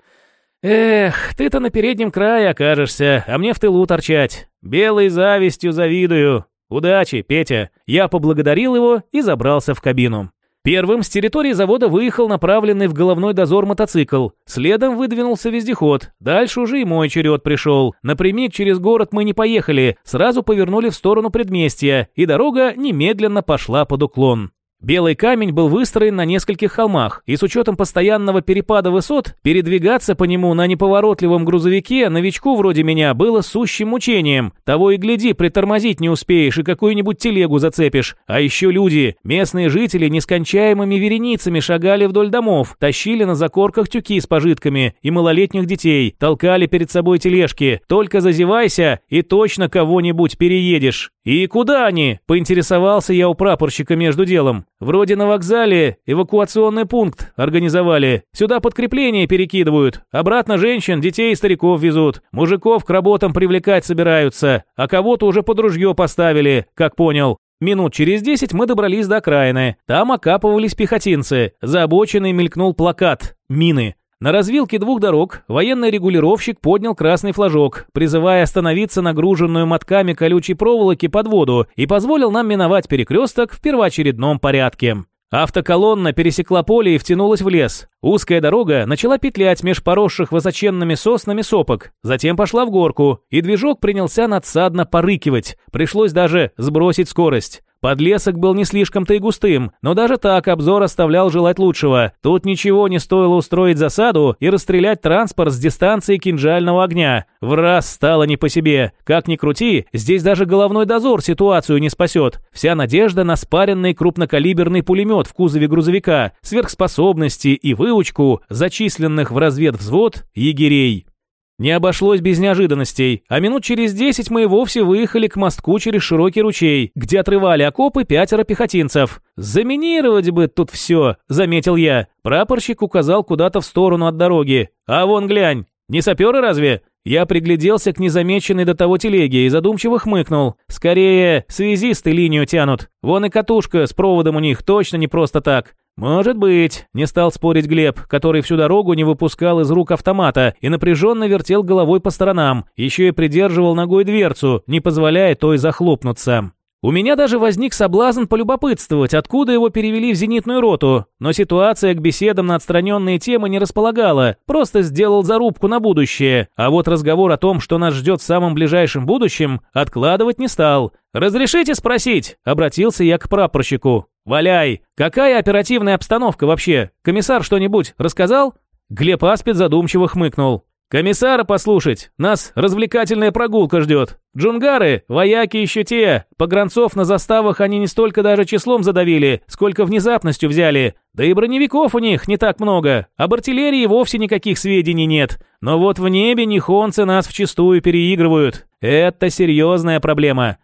«Эх, ты-то на переднем крае окажешься, а мне в тылу торчать. Белой завистью завидую. Удачи, Петя!» Я поблагодарил его и забрался в кабину. Первым с территории завода выехал направленный в головной дозор мотоцикл. Следом выдвинулся вездеход. Дальше уже и мой черед пришел. Напрямик через город мы не поехали, сразу повернули в сторону предместья, и дорога немедленно пошла под уклон. Белый камень был выстроен на нескольких холмах, и с учетом постоянного перепада высот, передвигаться по нему на неповоротливом грузовике новичку вроде меня было сущим мучением. Того и гляди, притормозить не успеешь и какую-нибудь телегу зацепишь. А еще люди, местные жители нескончаемыми вереницами шагали вдоль домов, тащили на закорках тюки с пожитками и малолетних детей, толкали перед собой тележки. Только зазевайся, и точно кого-нибудь переедешь. «И куда они?» – поинтересовался я у прапорщика между делом. «Вроде на вокзале эвакуационный пункт организовали. Сюда подкрепление перекидывают. Обратно женщин, детей и стариков везут. Мужиков к работам привлекать собираются. А кого-то уже под ружье поставили, как понял. Минут через десять мы добрались до окраины. Там окапывались пехотинцы. За обочиной мелькнул плакат «Мины». На развилке двух дорог военный регулировщик поднял красный флажок, призывая остановиться нагруженную мотками колючей проволоки под воду и позволил нам миновать перекресток в первоочередном порядке. Автоколонна пересекла поле и втянулась в лес. Узкая дорога начала петлять меж поросших высоченными соснами сопок, затем пошла в горку, и движок принялся надсадно порыкивать. Пришлось даже сбросить скорость. Подлесок был не слишком-то и густым, но даже так обзор оставлял желать лучшего. Тут ничего не стоило устроить засаду и расстрелять транспорт с дистанции кинжального огня. В раз стало не по себе. Как ни крути, здесь даже головной дозор ситуацию не спасет. Вся надежда на спаренный крупнокалиберный пулемет в кузове грузовика, сверхспособности и выучку зачисленных в разведвзвод егерей. Не обошлось без неожиданностей, а минут через десять мы вовсе выехали к мостку через широкий ручей, где отрывали окопы пятеро пехотинцев. «Заминировать бы тут все», — заметил я. Прапорщик указал куда-то в сторону от дороги. «А вон глянь, не саперы разве?» Я пригляделся к незамеченной до того телеге и задумчиво хмыкнул. Скорее, связисты линию тянут. Вон и катушка с проводом у них точно не просто так. «Может быть», — не стал спорить Глеб, который всю дорогу не выпускал из рук автомата и напряженно вертел головой по сторонам, еще и придерживал ногой дверцу, не позволяя той захлопнуться. У меня даже возник соблазн полюбопытствовать, откуда его перевели в зенитную роту, но ситуация к беседам на отстраненные темы не располагала, просто сделал зарубку на будущее, а вот разговор о том, что нас ждет в самом ближайшем будущем, откладывать не стал. «Разрешите спросить?» – обратился я к прапорщику. «Валяй! Какая оперативная обстановка вообще? Комиссар что-нибудь рассказал?» Глеб Аспид задумчиво хмыкнул. «Комиссара послушать, нас развлекательная прогулка ждет. Джунгары, вояки еще те, погранцов на заставах они не столько даже числом задавили, сколько внезапностью взяли. Да и броневиков у них не так много, об артиллерии вовсе никаких сведений нет. Но вот в небе нихонцы нас вчистую переигрывают. Это серьезная проблема.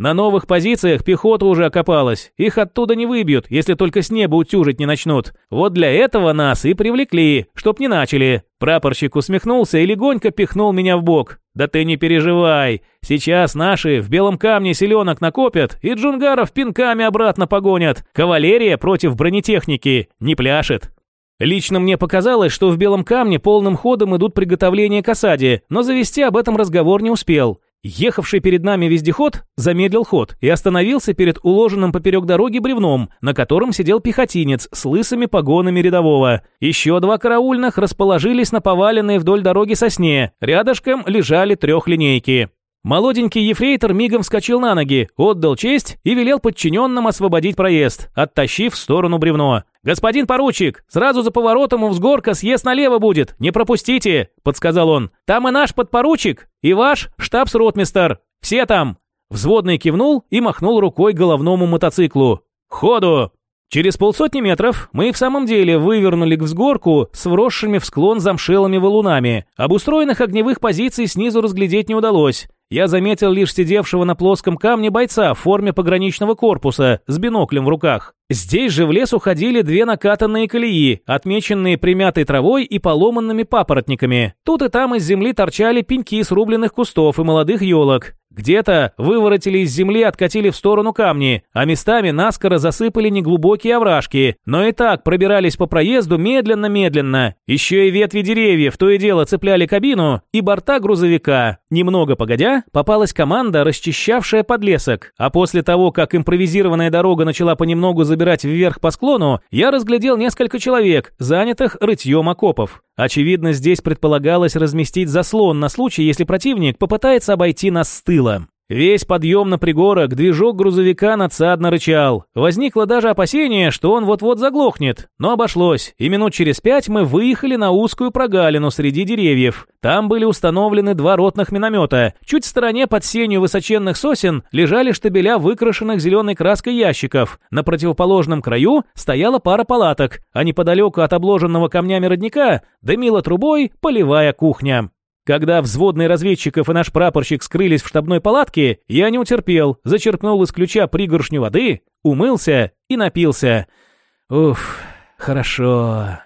На новых позициях пехота уже окопалась. Их оттуда не выбьют, если только с неба утюжить не начнут. Вот для этого нас и привлекли, чтоб не начали. Прапорщик усмехнулся и легонько пихнул меня в бок. «Да ты не переживай. Сейчас наши в белом камне селенок накопят и джунгаров пинками обратно погонят. Кавалерия против бронетехники не пляшет». Лично мне показалось, что в белом камне полным ходом идут приготовления к осаде, но завести об этом разговор не успел. Ехавший перед нами вездеход замедлил ход и остановился перед уложенным поперек дороги бревном, на котором сидел пехотинец с лысыми погонами рядового. Еще два караульных расположились на поваленной вдоль дороги сосне, рядышком лежали трехлинейки. Молоденький ефрейтор мигом вскочил на ноги, отдал честь и велел подчиненным освободить проезд, оттащив в сторону бревно. «Господин поручик, сразу за поворотом у взгорка съезд налево будет, не пропустите!» – подсказал он. «Там и наш подпоручик, и ваш штабс-ротмистер. Все там!» Взводный кивнул и махнул рукой головному мотоциклу. «Ходу!» Через полсотни метров мы в самом деле вывернули к взгорку с вросшими в склон замшелыми валунами. Обустроенных огневых позиций снизу разглядеть не удалось. Я заметил лишь сидевшего на плоском камне бойца в форме пограничного корпуса с биноклем в руках. Здесь же в лес уходили две накатанные колеи, отмеченные примятой травой и поломанными папоротниками. Тут и там из земли торчали пеньки срубленных кустов и молодых елок. Где-то выворотили из земли, откатили в сторону камни, а местами наскоро засыпали неглубокие овражки, но и так пробирались по проезду медленно-медленно. Еще и ветви деревьев то и дело цепляли кабину и борта грузовика. Немного погодя, попалась команда, расчищавшая подлесок, а после того, как импровизированная дорога начала понемногу забирать вверх по склону, я разглядел несколько человек, занятых рытьем окопов. Очевидно, здесь предполагалось разместить заслон на случай, если противник попытается обойти нас с тыла. Весь подъем на пригорок движок грузовика надсадно рычал. Возникло даже опасение, что он вот-вот заглохнет. Но обошлось, и минут через пять мы выехали на узкую прогалину среди деревьев. Там были установлены два ротных миномета. Чуть в стороне под сенью высоченных сосен лежали штабеля выкрашенных зеленой краской ящиков. На противоположном краю стояла пара палаток, а неподалеку от обложенного камнями родника дымила трубой полевая кухня. Когда взводный разведчиков и наш прапорщик скрылись в штабной палатке, я не утерпел, зачерпнул из ключа пригоршню воды, умылся и напился. Уф, хорошо.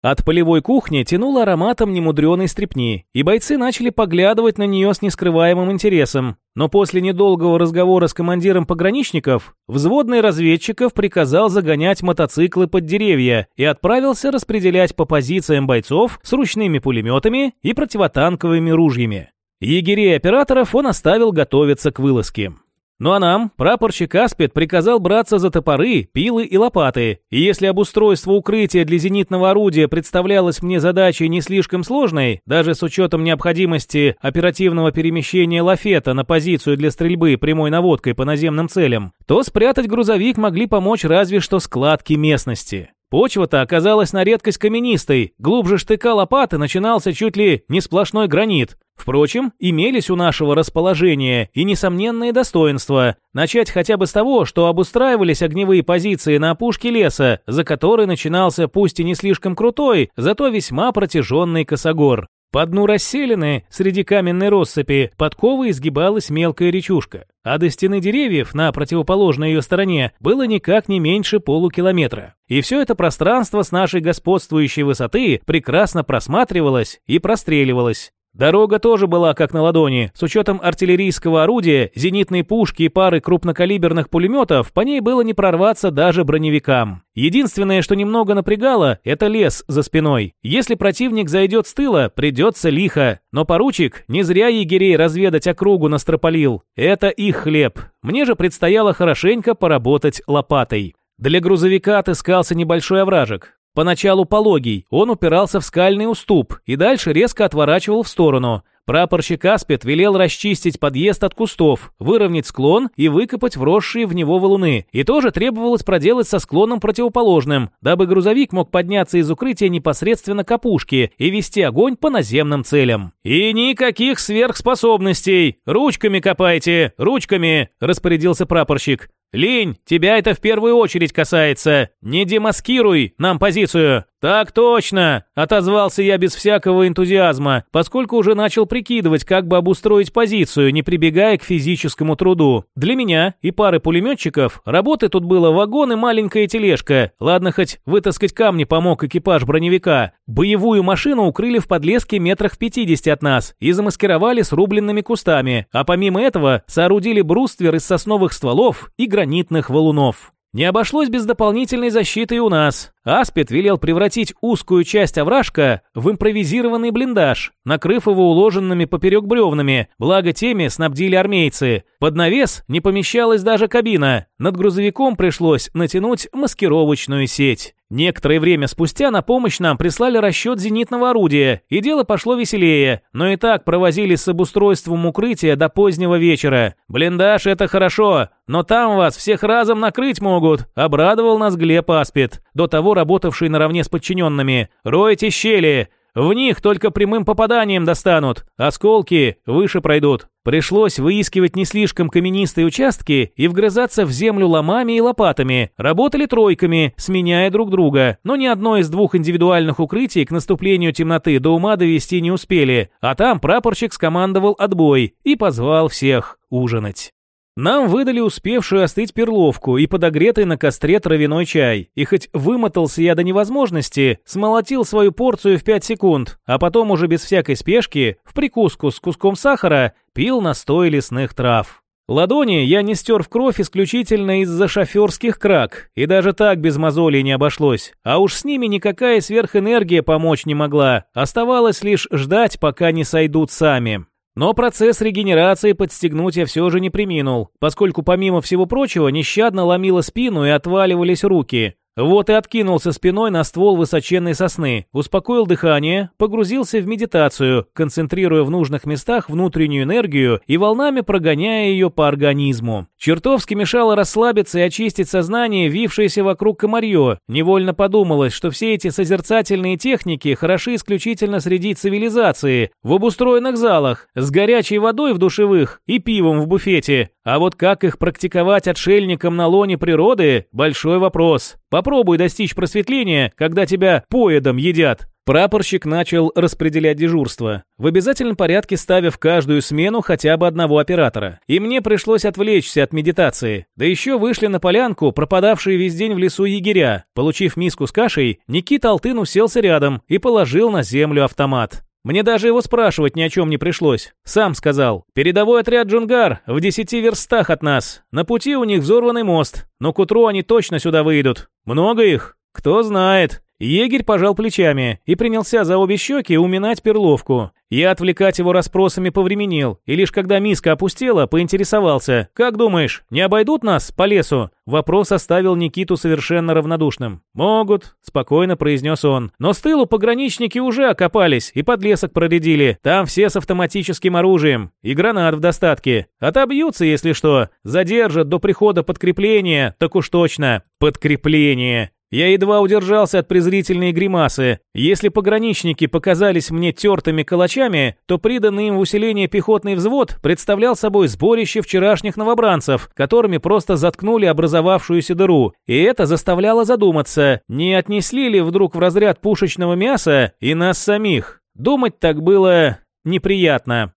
От полевой кухни тянуло ароматом немудреной стрепни, и бойцы начали поглядывать на нее с нескрываемым интересом. Но после недолгого разговора с командиром пограничников, взводный разведчиков приказал загонять мотоциклы под деревья и отправился распределять по позициям бойцов с ручными пулеметами и противотанковыми ружьями. Егерей операторов он оставил готовиться к вылазке. Ну а нам прапорщик Аспид приказал браться за топоры, пилы и лопаты, и если обустройство укрытия для зенитного орудия представлялось мне задачей не слишком сложной, даже с учетом необходимости оперативного перемещения лафета на позицию для стрельбы прямой наводкой по наземным целям, то спрятать грузовик могли помочь разве что складки местности. Почва-то оказалась на редкость каменистой, глубже штыка лопаты начинался чуть ли не сплошной гранит. Впрочем, имелись у нашего расположения и несомненные достоинства. Начать хотя бы с того, что обустраивались огневые позиции на опушке леса, за которой начинался пусть и не слишком крутой, зато весьма протяженный косогор. По дну расселены, среди каменной россыпи, подковы изгибалась мелкая речушка, а до стены деревьев на противоположной ее стороне было никак не меньше полукилометра. И все это пространство с нашей господствующей высоты прекрасно просматривалось и простреливалось. Дорога тоже была как на ладони. С учетом артиллерийского орудия, зенитной пушки и пары крупнокалиберных пулеметов, по ней было не прорваться даже броневикам. Единственное, что немного напрягало, это лес за спиной. Если противник зайдет с тыла, придется лихо. Но поручик не зря егерей разведать округу настропалил. Это их хлеб. Мне же предстояло хорошенько поработать лопатой. Для грузовика отыскался небольшой овражек. Поначалу пологий, он упирался в скальный уступ и дальше резко отворачивал в сторону. Прапорщик Аспет велел расчистить подъезд от кустов, выровнять склон и выкопать вросшие в него валуны. И тоже требовалось проделать со склоном противоположным, дабы грузовик мог подняться из укрытия непосредственно к опушке и вести огонь по наземным целям. «И никаких сверхспособностей! Ручками копайте! Ручками!» – распорядился прапорщик. «Лень, тебя это в первую очередь касается. Не демаскируй нам позицию. «Так точно!» – отозвался я без всякого энтузиазма, поскольку уже начал прикидывать, как бы обустроить позицию, не прибегая к физическому труду. Для меня и пары пулеметчиков работы тут было вагон и маленькая тележка. Ладно, хоть вытаскать камни помог экипаж броневика. Боевую машину укрыли в подлеске метрах в 50 от нас и замаскировали срубленными кустами, а помимо этого соорудили бруствер из сосновых стволов и гранитных валунов. Не обошлось без дополнительной защиты у нас. Аспид велел превратить узкую часть овражка в импровизированный блиндаж, накрыв его уложенными поперек бревнами, благо теми снабдили армейцы. Под навес не помещалась даже кабина, над грузовиком пришлось натянуть маскировочную сеть. Некоторое время спустя на помощь нам прислали расчет зенитного орудия, и дело пошло веселее, но и так провозились с обустройством укрытия до позднего вечера. Блиндаж — это хорошо, но там вас всех разом накрыть могут, обрадовал нас Глеб Аспид. До того работавший наравне с подчиненными. «Ройте щели! В них только прямым попаданием достанут, осколки выше пройдут». Пришлось выискивать не слишком каменистые участки и вгрызаться в землю ломами и лопатами. Работали тройками, сменяя друг друга, но ни одно из двух индивидуальных укрытий к наступлению темноты до ума довести не успели, а там прапорщик скомандовал отбой и позвал всех ужинать. Нам выдали успевшую остыть перловку и подогретый на костре травяной чай. И хоть вымотался я до невозможности, смолотил свою порцию в 5 секунд, а потом уже без всякой спешки, в прикуску с куском сахара, пил настой лесных трав. Ладони я не стер в кровь исключительно из-за шоферских крак, и даже так без мозолей не обошлось. А уж с ними никакая сверхэнергия помочь не могла. Оставалось лишь ждать, пока не сойдут сами. Но процесс регенерации подстегнуть я все же не приминул, поскольку помимо всего прочего нещадно ломило спину и отваливались руки. Вот и откинулся спиной на ствол высоченной сосны, успокоил дыхание, погрузился в медитацию, концентрируя в нужных местах внутреннюю энергию и волнами прогоняя ее по организму. Чертовски мешало расслабиться и очистить сознание, вившееся вокруг комарье. Невольно подумалось, что все эти созерцательные техники хороши исключительно среди цивилизации, в обустроенных залах, с горячей водой в душевых и пивом в буфете. А вот как их практиковать отшельникам на лоне природы – большой вопрос. Попробуй достичь просветления, когда тебя поедом едят. Прапорщик начал распределять дежурство, в обязательном порядке ставя в каждую смену хотя бы одного оператора. И мне пришлось отвлечься от медитации. Да еще вышли на полянку пропадавшие весь день в лесу егеря. Получив миску с кашей, Никита Алтын уселся рядом и положил на землю автомат. Мне даже его спрашивать ни о чем не пришлось. Сам сказал. Передовой отряд Джунгар в десяти верстах от нас. На пути у них взорванный мост. Но к утру они точно сюда выйдут. Много их? Кто знает. Егерь пожал плечами и принялся за обе щеки уминать перловку. Я отвлекать его расспросами повременил, и лишь когда миска опустела, поинтересовался. «Как думаешь, не обойдут нас по лесу?» Вопрос оставил Никиту совершенно равнодушным. «Могут», — спокойно произнес он. «Но с тылу пограничники уже окопались и подлесок проредили. Там все с автоматическим оружием. И гранат в достатке. Отобьются, если что. Задержат до прихода подкрепления, так уж точно. Подкрепление. Я едва удержался от презрительной гримасы. Если пограничники показались мне тертыми калачами, то приданный им в усиление пехотный взвод представлял собой сборище вчерашних новобранцев, которыми просто заткнули образовавшуюся дыру. И это заставляло задуматься, не отнесли ли вдруг в разряд пушечного мяса и нас самих. Думать так было неприятно.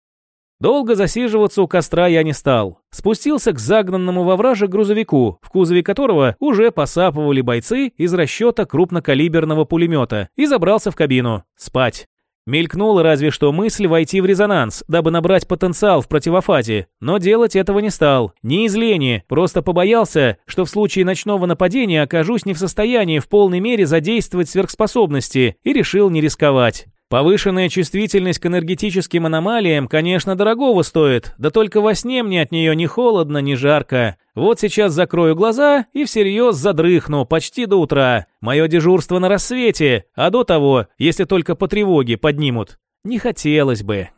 Долго засиживаться у костра я не стал. Спустился к загнанному во враже грузовику, в кузове которого уже посапывали бойцы из расчета крупнокалиберного пулемета, и забрался в кабину. Спать. Мелькнула разве что мысль войти в резонанс, дабы набрать потенциал в противофазе, но делать этого не стал. Не из лени, просто побоялся, что в случае ночного нападения окажусь не в состоянии в полной мере задействовать сверхспособности, и решил не рисковать. Повышенная чувствительность к энергетическим аномалиям, конечно, дорогого стоит, да только во сне мне от нее ни холодно, ни жарко. Вот сейчас закрою глаза и всерьез задрыхну почти до утра. Мое дежурство на рассвете, а до того, если только по тревоге поднимут. Не хотелось бы.